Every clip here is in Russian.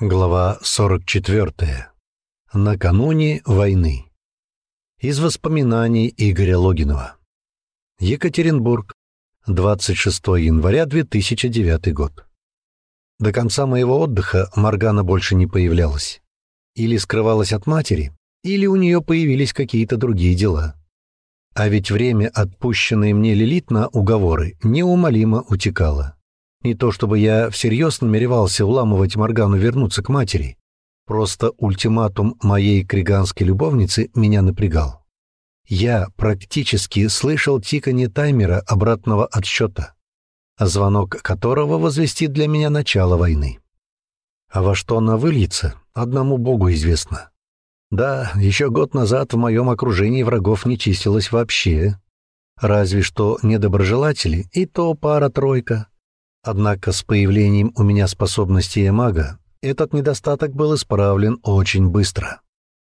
Глава 44. Накануне войны. Из воспоминаний Игоря Логинова. Екатеринбург. 26 января 2009 год. До конца моего отдыха Маргана больше не появлялась. Или скрывалась от матери, или у нее появились какие-то другие дела. А ведь время, отпущенное мне Лилит на уговоры, неумолимо утекало. Не то чтобы я всерьез намеревался уламывать Моргану вернуться к матери. Просто ультиматум моей криганской любовницы меня напрягал. Я практически слышал тиканье таймера обратного отсчета, звонок которого возвестит для меня начало войны. А во что она выльется, одному Богу известно. Да, еще год назад в моем окружении врагов не числилось вообще. Разве что недоброжелатели, и то пара-тройка. Однако с появлением у меня способностей мага этот недостаток был исправлен очень быстро.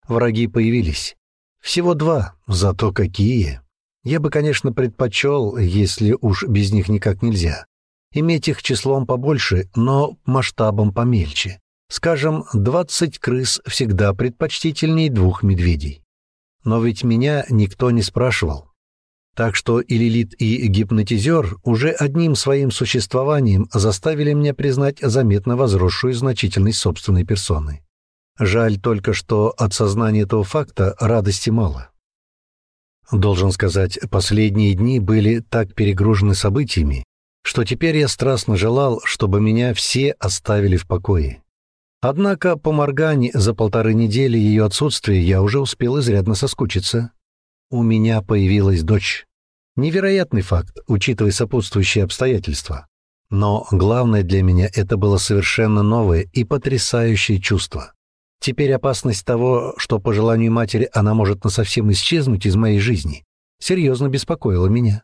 Враги появились. Всего два, зато какие. Я бы, конечно, предпочел, если уж без них никак нельзя, иметь их числом побольше, но масштабом помельче. Скажем, 20 крыс всегда предпочтительнее двух медведей. Но ведь меня никто не спрашивал, так что и Лилит, и гипнотизер уже одним своим существованием заставили меня признать заметно возросшую значительность собственной персоны. Жаль только, что от сознания этого факта радости мало. Должен сказать, последние дни были так перегружены событиями, что теперь я страстно желал, чтобы меня все оставили в покое. Однако по Моргане за полторы недели ее отсутствия я уже успел изрядно соскучиться. У меня появилась дочь. Невероятный факт, учитывая сопутствующие обстоятельства. Но главное для меня это было совершенно новое и потрясающее чувство. Теперь опасность того, что по желанию матери она может насовсем исчезнуть из моей жизни, серьезно беспокоила меня.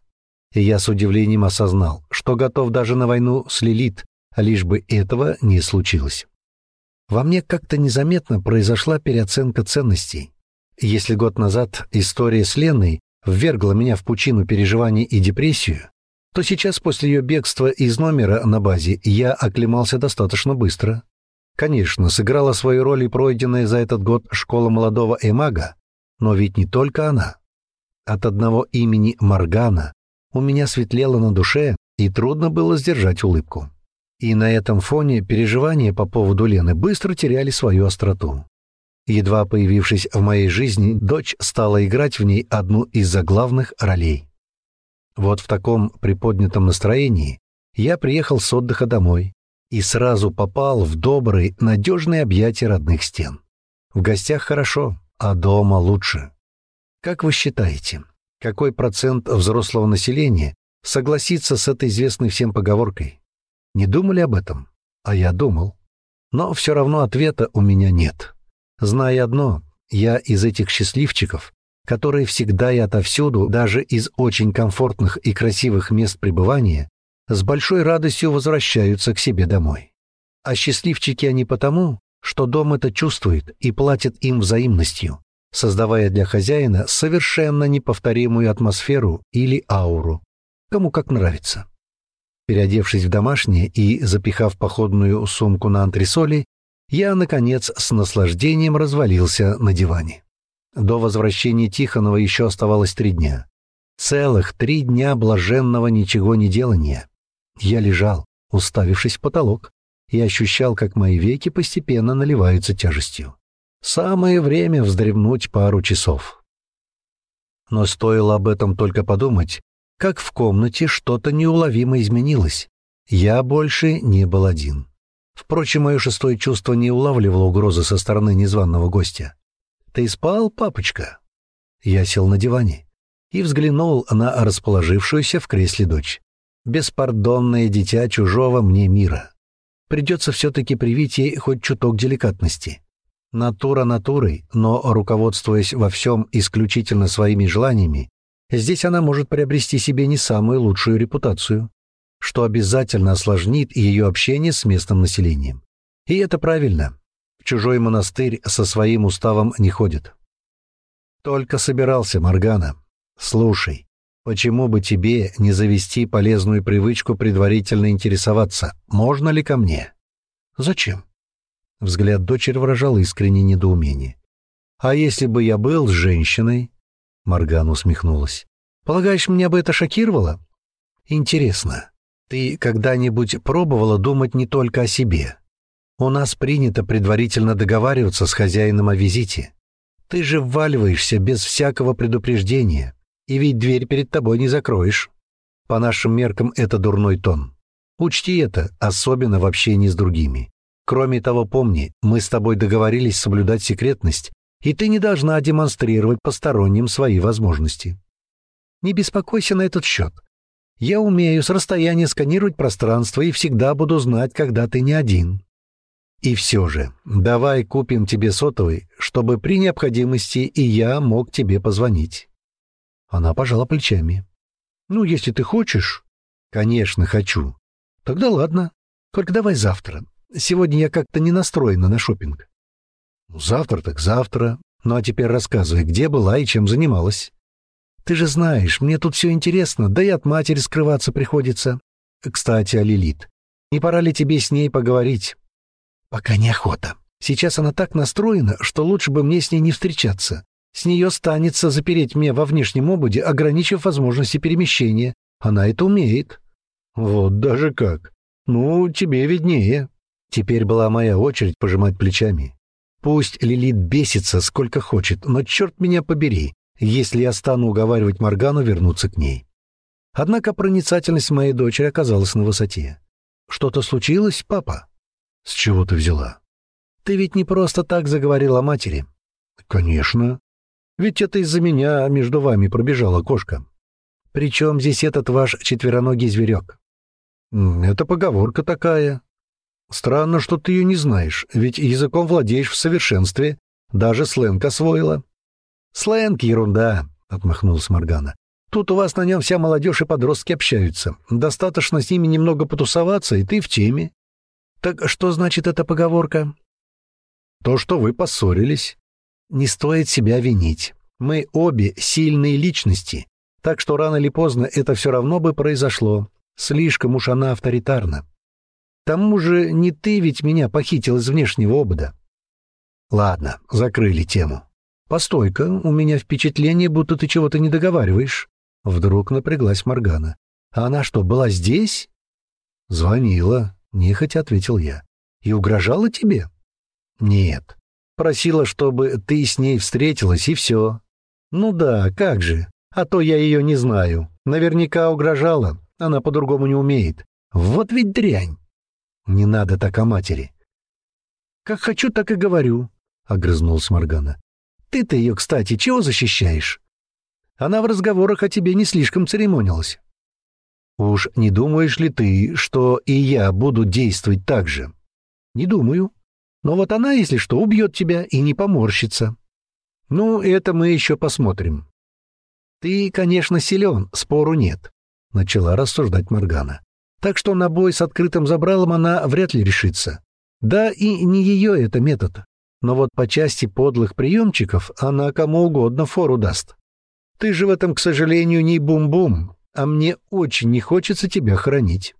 И я с удивлением осознал, что готов даже на войну с Лилит, лишь бы этого не случилось. Во мне как-то незаметно произошла переоценка ценностей. Если год назад история с Леной ввергла меня в пучину переживаний и депрессию, то сейчас после ее бегства из номера на базе я оклемался достаточно быстро. Конечно, сыграла свою роль и пройденная за этот год школа молодого эмага, но ведь не только она. От одного имени Маргана у меня светлело на душе, и трудно было сдержать улыбку. И на этом фоне переживания по поводу Лены быстро теряли свою остроту. Едва появившись в моей жизни, дочь стала играть в ней одну из заглавных ролей. Вот в таком приподнятом настроении я приехал с отдыха домой и сразу попал в добрые, надежные объятия родных стен. В гостях хорошо, а дома лучше. Как вы считаете, какой процент взрослого населения согласится с этой известной всем поговоркой? Не думали об этом? А я думал. Но все равно ответа у меня нет. Зная одно, я из этих счастливчиков, которые всегда и отовсюду, даже из очень комфортных и красивых мест пребывания, с большой радостью возвращаются к себе домой. А счастливчики они потому, что дом это чувствует и платит им взаимностью, создавая для хозяина совершенно неповторимую атмосферу или ауру, кому как нравится. Переодевшись в домашнее и запихав походную сумку на антресоли, я, наконец, с наслаждением развалился на диване. До возвращения Тихонова еще оставалось три дня. Целых три дня блаженного ничего не делания. Я лежал, уставившись в потолок, и ощущал, как мои веки постепенно наливаются тяжестью. Самое время вздремнуть пару часов. Но стоило об этом только подумать, как в комнате что-то неуловимо изменилось. Я больше не был один. Впрочем, мое шестое чувство не улавливало угрозы со стороны незваного гостя. «Ты спал, папочка?» Я сел на диване и взглянул на расположившуюся в кресле дочь. Беспардонное дитя чужого мне мира. Придется все-таки привить ей хоть чуток деликатности. Натура натурой, но, руководствуясь во всем исключительно своими желаниями, здесь она может приобрести себе не самую лучшую репутацию что обязательно осложнит ее общение с местным населением. И это правильно. В чужой монастырь со своим уставом не ходит. Только собирался, Моргана. Слушай, почему бы тебе не завести полезную привычку предварительно интересоваться, можно ли ко мне? Зачем? Взгляд дочери выражал искреннее недоумение. «А если бы я был с женщиной?» Моргана усмехнулась. «Полагаешь, меня бы это шокировало?» «Интересно, ты когда-нибудь пробовала думать не только о себе? У нас принято предварительно договариваться с хозяином о визите. Ты же вваливаешься без всякого предупреждения, и ведь дверь перед тобой не закроешь. По нашим меркам это дурной тон. Учти это, особенно в общении с другими. Кроме того, помни, мы с тобой договорились соблюдать секретность, и ты не должна демонстрировать посторонним свои возможности. Не беспокойся на этот счет. Я умею с расстояния сканировать пространство и всегда буду знать, когда ты не один. И все же, давай купим тебе сотовый, чтобы при необходимости и я мог тебе позвонить. Она пожала плечами. Ну, если ты хочешь. Конечно, хочу. Тогда ладно. Только давай завтра. Сегодня я как-то не настроена на шопинг. Ну, завтра так завтра. Ну а теперь рассказывай, где была и чем занималась. Ты же знаешь, мне тут все интересно, да и от матери скрываться приходится. Кстати, о Лилит. Не пора ли тебе с ней поговорить? Пока неохота. Сейчас она так настроена, что лучше бы мне с ней не встречаться. С нее станется запереть меня во внешнем обуде, ограничив возможности перемещения. Она это умеет. Вот даже как. Ну, тебе виднее. Теперь была моя очередь пожимать плечами. Пусть Лилит бесится сколько хочет, но черт меня побери, если я стану уговаривать Моргану вернуться к ней. Однако проницательность моей дочери оказалась на высоте. «Что-то случилось, папа?» «С чего ты взяла?» «Ты ведь не просто так заговорил о матери». «Конечно. Ведь это из-за меня между вами пробежала кошка. Причем здесь этот ваш четвероногий зверек?» «Это поговорка такая. Странно, что ты ее не знаешь, ведь языком владеешь в совершенстве, даже сленг освоила». «Сленг — ерунда», — отмахнулась Моргана. «Тут у вас на нем вся молодежь и подростки общаются. Достаточно с ними немного потусоваться, и ты в теме. Так что значит эта поговорка? То, что вы поссорились. Не стоит себя винить. Мы обе сильные личности, так что рано или поздно это все равно бы произошло. Слишком уж она авторитарна. К тому же не ты ведь меня похитил из внешнего обода. Ладно, закрыли тему. Постой-ка, у меня впечатление, будто ты чего-то не договариваешь. Вдруг напряглась Моргана. А она что, была здесь? Звонила, Нехотя ответил я. «И угрожала тебе?» «Нет. Просила, чтобы ты с ней встретилась, и все». «Ну да, как же. А то я ее не знаю. Наверняка угрожала. Она по-другому не умеет. Вот ведь дрянь!» «Не надо так о матери». «Как хочу, так и говорю», — огрызнулась Моргана. «Ты-то ее, кстати, чего защищаешь?» Она в разговорах о тебе не слишком церемонилась. Уж не думаешь ли ты, что и я буду действовать так же? Не думаю. Но вот она, если что, убьет тебя и не поморщится. Ну, это мы еще посмотрим. Ты, конечно, силен, спору нет, — начала рассуждать Моргана. Так что на бой с открытым забралом она вряд ли решится. Да и не ее это метод. Но вот по части подлых приемчиков она кому угодно фору даст. Ты же в этом, к сожалению, не бум-бум, а мне очень не хочется тебя хранить».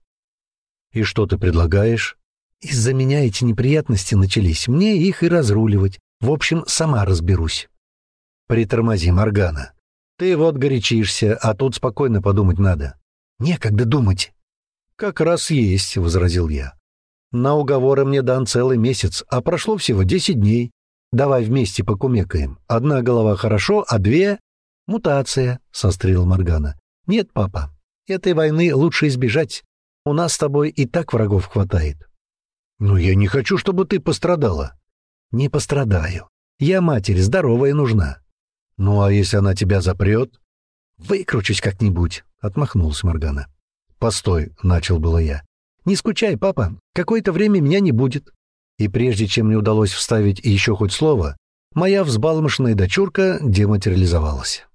«И что ты предлагаешь?» «Из-за меня эти неприятности начались, мне их и разруливать. В общем, сама разберусь». «Притормози, Моргана. Ты вот горячишься, а тут спокойно подумать надо». «Некогда думать». «Как раз есть», — возразил я. «На уговоры мне дан целый месяц, а прошло всего десять дней. Давай вместе покумекаем. Одна голова хорошо, а две...» «Мутация», — сострила Моргана. «Нет, папа, этой войны лучше избежать. У нас с тобой и так врагов хватает». «Но я не хочу, чтобы ты пострадала». «Не пострадаю. Я матери, здоровая нужна». «Ну а если она тебя запрет?» «Выкручусь как-нибудь», — отмахнулся Моргана. «Постой», — начал было я. «Не скучай, папа, какое-то время меня не будет». И прежде чем мне удалось вставить еще хоть слово, моя взбалмошная дочурка дематериализовалась.